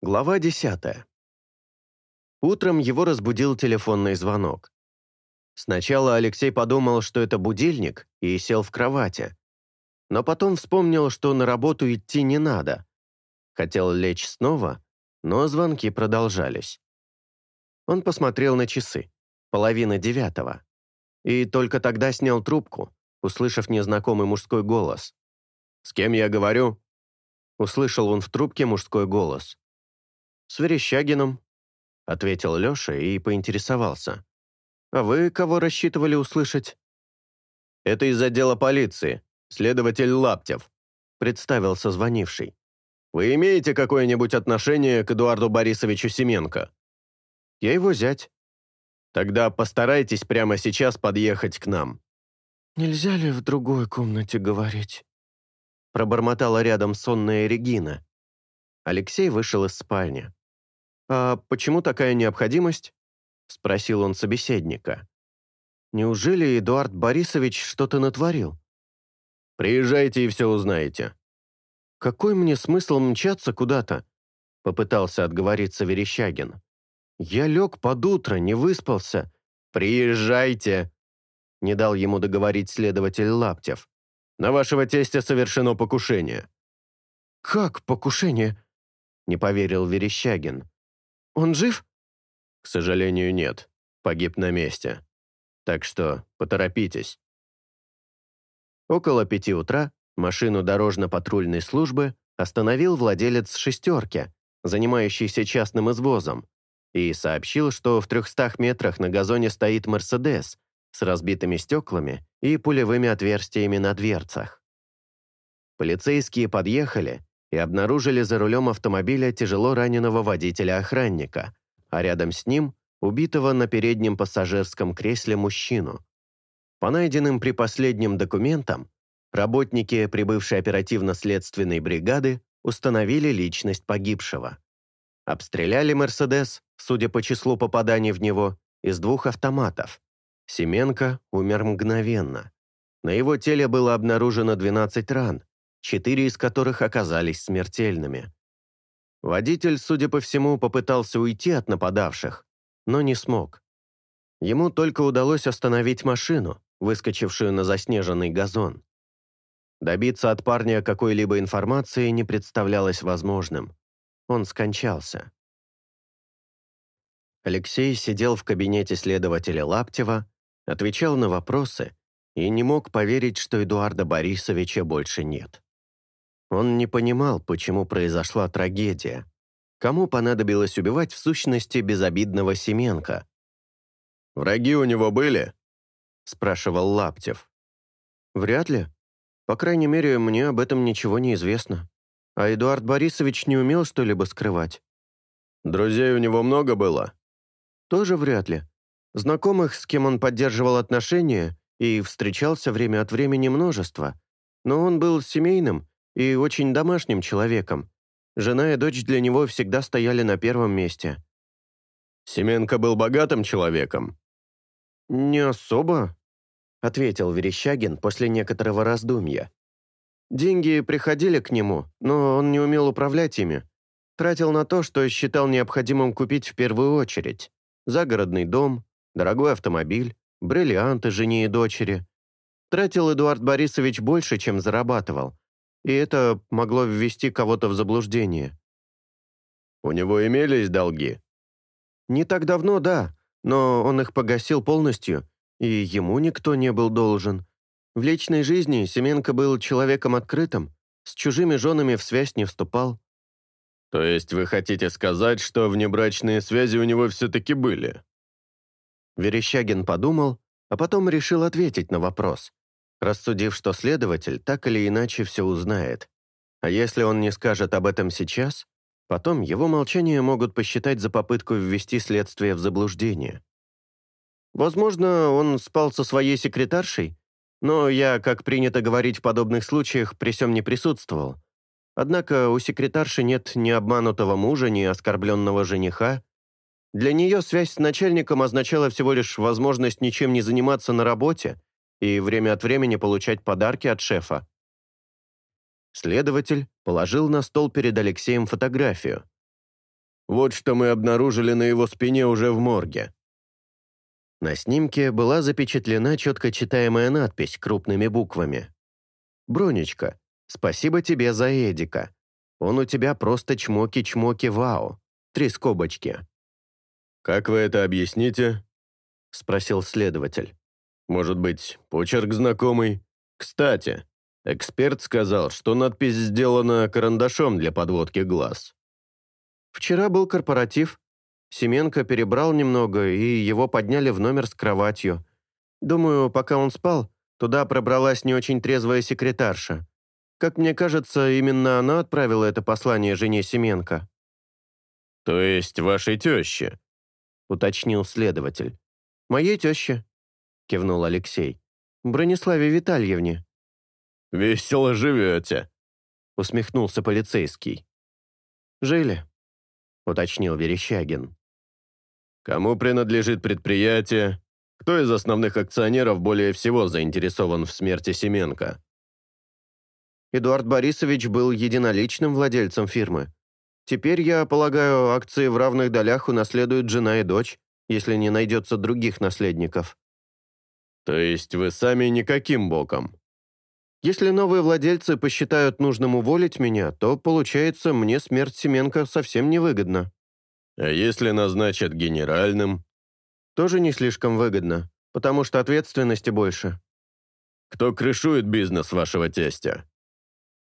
Глава 10. Утром его разбудил телефонный звонок. Сначала Алексей подумал, что это будильник, и сел в кровати. Но потом вспомнил, что на работу идти не надо. Хотел лечь снова, но звонки продолжались. Он посмотрел на часы. Половина девятого. И только тогда снял трубку, услышав незнакомый мужской голос. «С кем я говорю?» Услышал он в трубке мужской голос с Верещагиным», — ответил Леша и поинтересовался. «А вы кого рассчитывали услышать?» «Это из отдела полиции, следователь Лаптев», — представился звонивший. «Вы имеете какое-нибудь отношение к Эдуарду Борисовичу Семенко?» «Я его зять». «Тогда постарайтесь прямо сейчас подъехать к нам». «Нельзя ли в другой комнате говорить?» Пробормотала рядом сонная Регина. Алексей вышел из спальни. «А почему такая необходимость?» — спросил он собеседника. «Неужели Эдуард Борисович что-то натворил?» «Приезжайте и все узнаете». «Какой мне смысл мчаться куда-то?» — попытался отговориться Верещагин. «Я лег под утро, не выспался». «Приезжайте!» — не дал ему договорить следователь Лаптев. «На вашего тестя совершено покушение». «Как покушение?» — не поверил Верещагин. Он жив?» «К сожалению, нет. Погиб на месте. Так что поторопитесь». Около пяти утра машину дорожно-патрульной службы остановил владелец «шестерки», занимающийся частным извозом, и сообщил, что в 300 метрах на газоне стоит «Мерседес» с разбитыми стеклами и пулевыми отверстиями на дверцах. Полицейские подъехали и обнаружили за рулем автомобиля тяжело раненого водителя-охранника, а рядом с ним убитого на переднем пассажирском кресле мужчину. По найденным при последнем документам, работники прибывшей оперативно-следственной бригады установили личность погибшего. Обстреляли «Мерседес», судя по числу попаданий в него, из двух автоматов. Семенко умер мгновенно. На его теле было обнаружено 12 ран, четыре из которых оказались смертельными. Водитель, судя по всему, попытался уйти от нападавших, но не смог. Ему только удалось остановить машину, выскочившую на заснеженный газон. Добиться от парня какой-либо информации не представлялось возможным. Он скончался. Алексей сидел в кабинете следователя Лаптева, отвечал на вопросы и не мог поверить, что Эдуарда Борисовича больше нет. Он не понимал, почему произошла трагедия. Кому понадобилось убивать в сущности безобидного Семенко? «Враги у него были?» – спрашивал Лаптев. «Вряд ли. По крайней мере, мне об этом ничего не известно. А Эдуард Борисович не умел что-либо скрывать». «Друзей у него много было?» «Тоже вряд ли. Знакомых, с кем он поддерживал отношения, и встречался время от времени множество. Но он был семейным, и очень домашним человеком. Жена и дочь для него всегда стояли на первом месте. Семенко был богатым человеком? Не особо, ответил Верещагин после некоторого раздумья. Деньги приходили к нему, но он не умел управлять ими. Тратил на то, что считал необходимым купить в первую очередь. Загородный дом, дорогой автомобиль, бриллианты жене и дочери. Тратил Эдуард Борисович больше, чем зарабатывал, и это могло ввести кого-то в заблуждение. У него имелись долги? Не так давно, да, но он их погасил полностью, и ему никто не был должен. В личной жизни Семенко был человеком открытым, с чужими женами в связь не вступал. То есть вы хотите сказать, что внебрачные связи у него все-таки были? Верещагин подумал, а потом решил ответить на вопрос рассудив, что следователь так или иначе все узнает. А если он не скажет об этом сейчас, потом его молчание могут посчитать за попытку ввести следствие в заблуждение. Возможно, он спал со своей секретаршей, но я, как принято говорить в подобных случаях, при всем не присутствовал. Однако у секретарши нет ни обманутого мужа, ни оскорбленного жениха. Для нее связь с начальником означала всего лишь возможность ничем не заниматься на работе и время от времени получать подарки от шефа. Следователь положил на стол перед Алексеем фотографию. Вот что мы обнаружили на его спине уже в морге. На снимке была запечатлена четко читаемая надпись крупными буквами. «Бронечка, спасибо тебе за Эдика. Он у тебя просто чмоки-чмоки-вау. Три скобочки». «Как вы это объясните?» — спросил следователь. Может быть, почерк знакомый? Кстати, эксперт сказал, что надпись сделана карандашом для подводки глаз. Вчера был корпоратив. Семенко перебрал немного, и его подняли в номер с кроватью. Думаю, пока он спал, туда пробралась не очень трезвая секретарша. Как мне кажется, именно она отправила это послание жене Семенко. «То есть вашей теще? — уточнил следователь. «Моей теще. — кивнул Алексей. «Брониславе Витальевне». «Весело живете», — усмехнулся полицейский. «Жили», — уточнил Верещагин. «Кому принадлежит предприятие? Кто из основных акционеров более всего заинтересован в смерти Семенко?» Эдуард Борисович был единоличным владельцем фирмы. Теперь, я полагаю, акции в равных долях унаследуют жена и дочь, если не найдется других наследников. То есть вы сами никаким боком? Если новые владельцы посчитают нужным уволить меня, то, получается, мне смерть Семенко совсем невыгодна. А если назначат генеральным? Тоже не слишком выгодно, потому что ответственности больше. Кто крышует бизнес вашего тестя?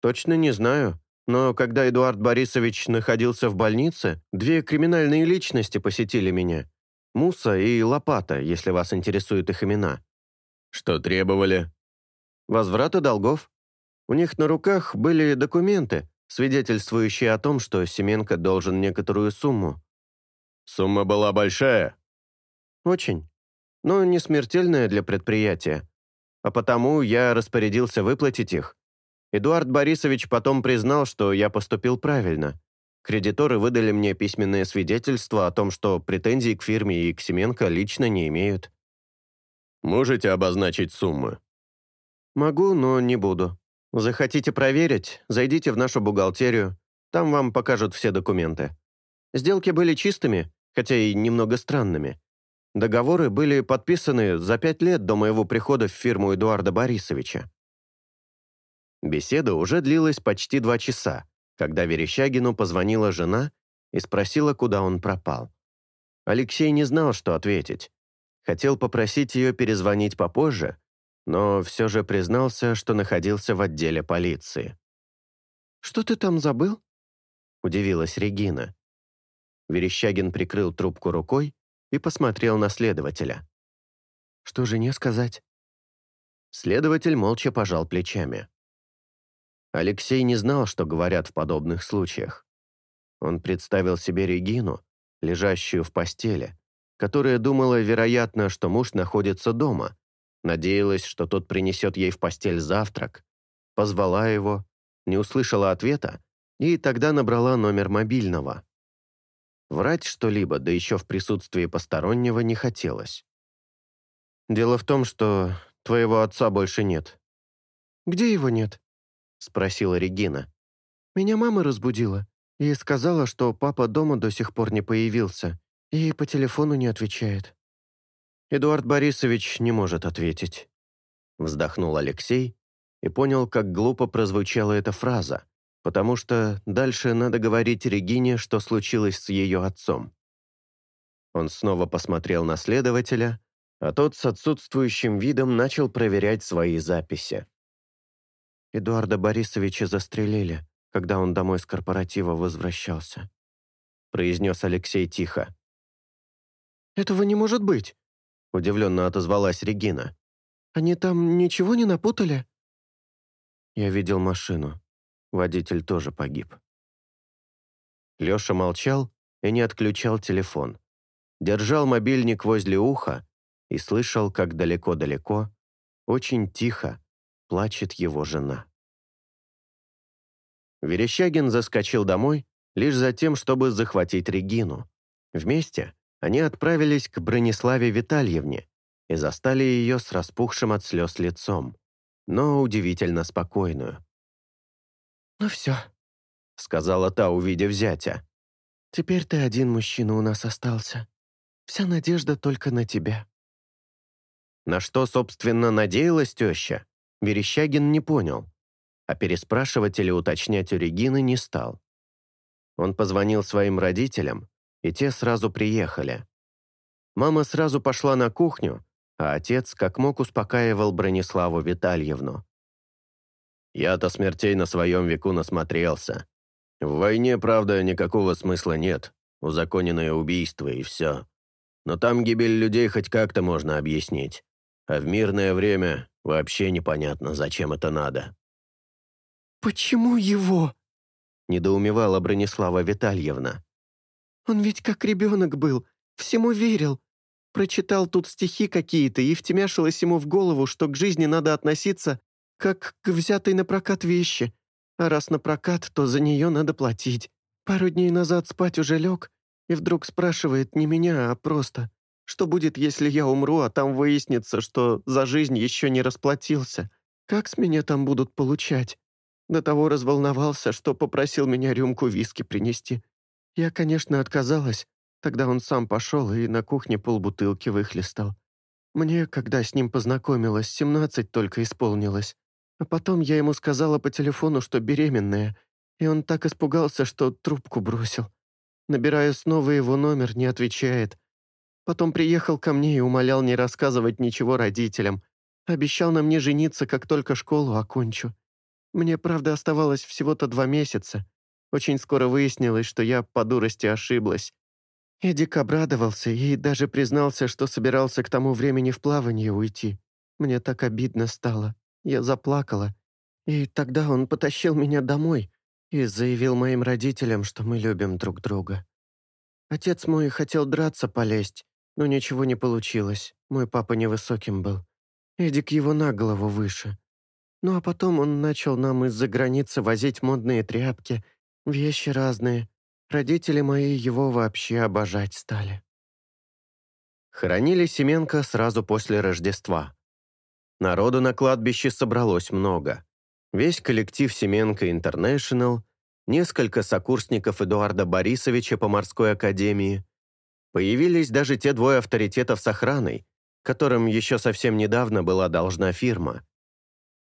Точно не знаю, но когда Эдуард Борисович находился в больнице, две криминальные личности посетили меня. Муса и Лопата, если вас интересуют их имена. Что требовали? Возврата долгов. У них на руках были документы, свидетельствующие о том, что Семенко должен некоторую сумму. Сумма была большая? Очень. Но не смертельная для предприятия. А потому я распорядился выплатить их. Эдуард Борисович потом признал, что я поступил правильно. Кредиторы выдали мне письменное свидетельство о том, что претензий к фирме и к Семенко лично не имеют. Можете обозначить суммы? Могу, но не буду. Захотите проверить, зайдите в нашу бухгалтерию, там вам покажут все документы. Сделки были чистыми, хотя и немного странными. Договоры были подписаны за пять лет до моего прихода в фирму Эдуарда Борисовича. Беседа уже длилась почти два часа, когда Верещагину позвонила жена и спросила, куда он пропал. Алексей не знал, что ответить. Хотел попросить ее перезвонить попозже, но все же признался, что находился в отделе полиции. «Что ты там забыл?» — удивилась Регина. Верещагин прикрыл трубку рукой и посмотрел на следователя. «Что жене сказать?» Следователь молча пожал плечами. Алексей не знал, что говорят в подобных случаях. Он представил себе Регину, лежащую в постели, которая думала, вероятно, что муж находится дома, надеялась, что тот принесет ей в постель завтрак, позвала его, не услышала ответа и тогда набрала номер мобильного. Врать что-либо, да еще в присутствии постороннего, не хотелось. «Дело в том, что твоего отца больше нет». «Где его нет?» — спросила Регина. «Меня мама разбудила и сказала, что папа дома до сих пор не появился, и по телефону не отвечает». «Эдуард Борисович не может ответить», — вздохнул Алексей и понял, как глупо прозвучала эта фраза, потому что дальше надо говорить Регине, что случилось с ее отцом. Он снова посмотрел на следователя, а тот с отсутствующим видом начал проверять свои записи. Эдуарда Борисовича застрелили, когда он домой с корпоратива возвращался», — произнес Алексей тихо. «Этого не может быть», — удивленно отозвалась Регина. «Они там ничего не напутали?» Я видел машину. Водитель тоже погиб. Лёша молчал и не отключал телефон. Держал мобильник возле уха и слышал, как далеко-далеко, очень тихо, плачет его жена. Верещагин заскочил домой лишь за тем, чтобы захватить Регину. Вместе они отправились к Брониславе Витальевне и застали ее с распухшим от слез лицом, но удивительно спокойную. «Ну все», — сказала та, увидев зятя. «Теперь ты один мужчина у нас остался. Вся надежда только на тебя». На что, собственно, надеялась теща, Верещагин не понял, а переспрашивать или уточнять у Регины не стал. Он позвонил своим родителям и те сразу приехали. Мама сразу пошла на кухню, а отец как мог успокаивал Брониславу Витальевну. «Я-то смертей на своем веку насмотрелся. В войне, правда, никакого смысла нет, узаконенное убийство и все. Но там гибель людей хоть как-то можно объяснить, а в мирное время вообще непонятно, зачем это надо». «Почему его?» – недоумевала Бронислава Витальевна. Он ведь как ребенок был, всему верил. Прочитал тут стихи какие-то, и втемяшилось ему в голову, что к жизни надо относиться как к взятой на прокат вещи. А раз на прокат, то за нее надо платить. Пару дней назад спать уже лег, и вдруг спрашивает не меня, а просто, что будет, если я умру, а там выяснится, что за жизнь еще не расплатился. Как с меня там будут получать? До того разволновался, что попросил меня рюмку виски принести. Я, конечно, отказалась. Тогда он сам пошел и на кухне полбутылки выхлестал. Мне, когда с ним познакомилась, 17 только исполнилось. А потом я ему сказала по телефону, что беременная, и он так испугался, что трубку бросил. Набираю снова его номер, не отвечает. Потом приехал ко мне и умолял не рассказывать ничего родителям. Обещал на мне жениться, как только школу окончу. Мне, правда, оставалось всего-то два месяца. Очень скоро выяснилось, что я по дурости ошиблась. Эдик обрадовался и даже признался, что собирался к тому времени в плавание уйти. Мне так обидно стало. Я заплакала. И тогда он потащил меня домой и заявил моим родителям, что мы любим друг друга. Отец мой хотел драться полезть, но ничего не получилось. Мой папа невысоким был. Эдик его на голову выше. Ну а потом он начал нам из-за границы возить модные тряпки, Вещи разные. Родители мои его вообще обожать стали. Хоронили Семенко сразу после Рождества. Народу на кладбище собралось много. Весь коллектив Семенко Интернешнл, несколько сокурсников Эдуарда Борисовича по морской академии. Появились даже те двое авторитетов с охраной, которым еще совсем недавно была должна фирма.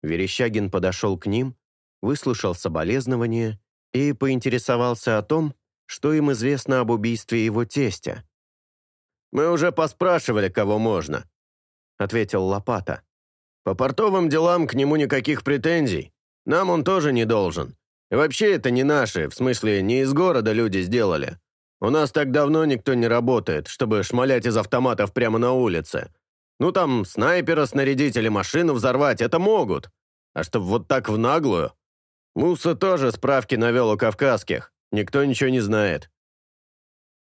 Верещагин подошел к ним, выслушал соболезнования и поинтересовался о том, что им известно об убийстве его тестя. «Мы уже поспрашивали, кого можно», — ответил Лопата. «По портовым делам к нему никаких претензий. Нам он тоже не должен. И вообще это не наши, в смысле, не из города люди сделали. У нас так давно никто не работает, чтобы шмалять из автоматов прямо на улице. Ну там снайпера снарядить или машину взорвать — это могут. А чтобы вот так в наглую...» Муса тоже справки навел у кавказских. Никто ничего не знает».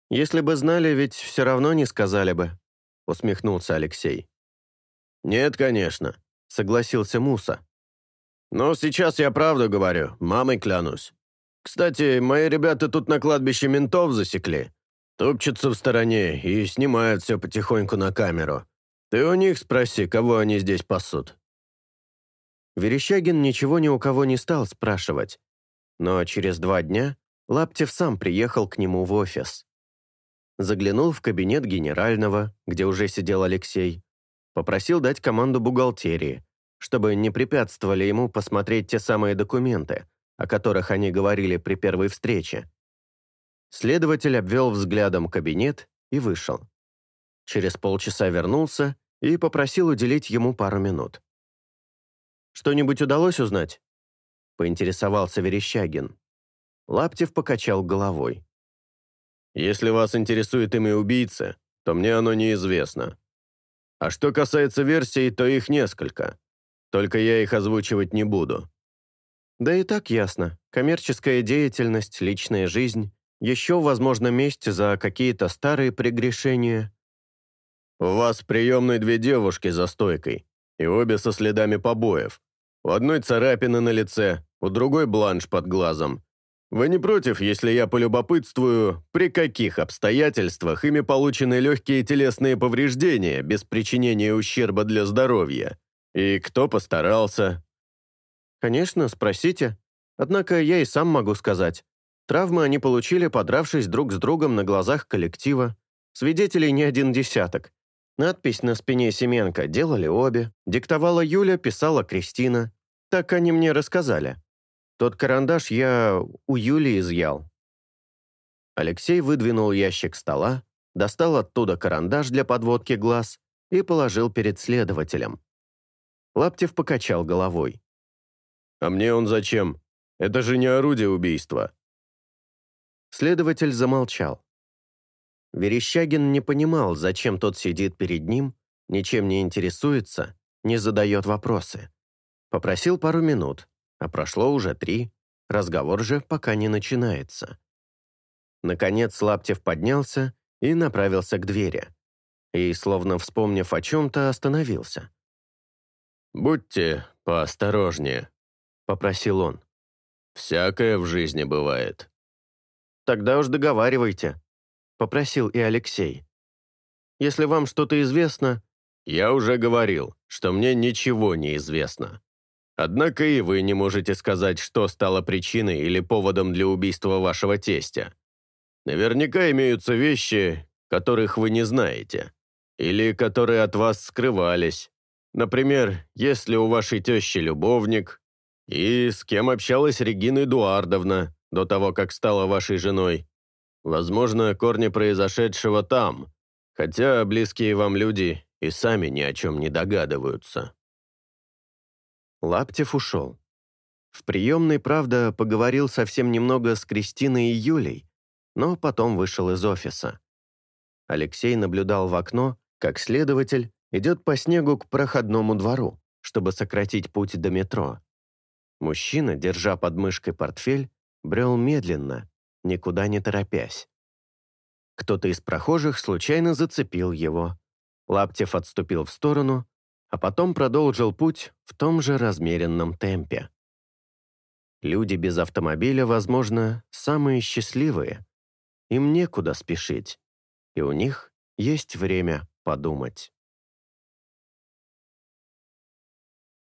«Если бы знали, ведь все равно не сказали бы», — усмехнулся Алексей. «Нет, конечно», — согласился Муса. «Но сейчас я правду говорю, мамой клянусь. Кстати, мои ребята тут на кладбище ментов засекли. Тупчутся в стороне и снимают все потихоньку на камеру. Ты у них спроси, кого они здесь пасут». Верещагин ничего ни у кого не стал спрашивать, но через два дня Лаптев сам приехал к нему в офис. Заглянул в кабинет генерального, где уже сидел Алексей, попросил дать команду бухгалтерии, чтобы не препятствовали ему посмотреть те самые документы, о которых они говорили при первой встрече. Следователь обвел взглядом кабинет и вышел. Через полчаса вернулся и попросил уделить ему пару минут. Что-нибудь удалось узнать?» поинтересовался Верещагин. Лаптев покачал головой. «Если вас интересует имя убийцы, то мне оно неизвестно. А что касается версий, то их несколько. Только я их озвучивать не буду». «Да и так ясно. Коммерческая деятельность, личная жизнь, еще, возможно, месть за какие-то старые прегрешения». «У вас в приемной две девушки за стойкой, и обе со следами побоев», у одной царапина на лице, у другой бланш под глазом. Вы не против, если я полюбопытствую, при каких обстоятельствах ими получены легкие телесные повреждения без причинения ущерба для здоровья? И кто постарался? Конечно, спросите. Однако я и сам могу сказать. Травмы они получили, подравшись друг с другом на глазах коллектива. Свидетелей не один десяток. Надпись на спине Семенко делали обе, диктовала Юля, писала Кристина. Так они мне рассказали. Тот карандаш я у Юли изъял. Алексей выдвинул ящик стола, достал оттуда карандаш для подводки глаз и положил перед следователем. Лаптев покачал головой. «А мне он зачем? Это же не орудие убийства». Следователь замолчал. Верещагин не понимал, зачем тот сидит перед ним, ничем не интересуется, не задает вопросы. Попросил пару минут, а прошло уже три, разговор же пока не начинается. Наконец Лаптев поднялся и направился к двери. И, словно вспомнив о чем-то, остановился. «Будьте поосторожнее», — попросил он. «Всякое в жизни бывает». «Тогда уж договаривайте», попросил и Алексей. «Если вам что-то известно...» «Я уже говорил, что мне ничего не известно. Однако и вы не можете сказать, что стало причиной или поводом для убийства вашего тестя. Наверняка имеются вещи, которых вы не знаете, или которые от вас скрывались. Например, если у вашей тещи любовник, и с кем общалась Регина Эдуардовна до того, как стала вашей женой, Возможно, корни произошедшего там, хотя близкие вам люди и сами ни о чем не догадываются. Лаптев ушел. В приемной, правда, поговорил совсем немного с Кристиной и Юлей, но потом вышел из офиса. Алексей наблюдал в окно, как следователь идет по снегу к проходному двору, чтобы сократить путь до метро. Мужчина, держа под мышкой портфель, брел медленно, никуда не торопясь. Кто-то из прохожих случайно зацепил его. Лаптев отступил в сторону, а потом продолжил путь в том же размеренном темпе. Люди без автомобиля, возможно, самые счастливые. Им некуда спешить, и у них есть время подумать.